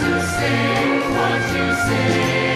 To sing, what to sing.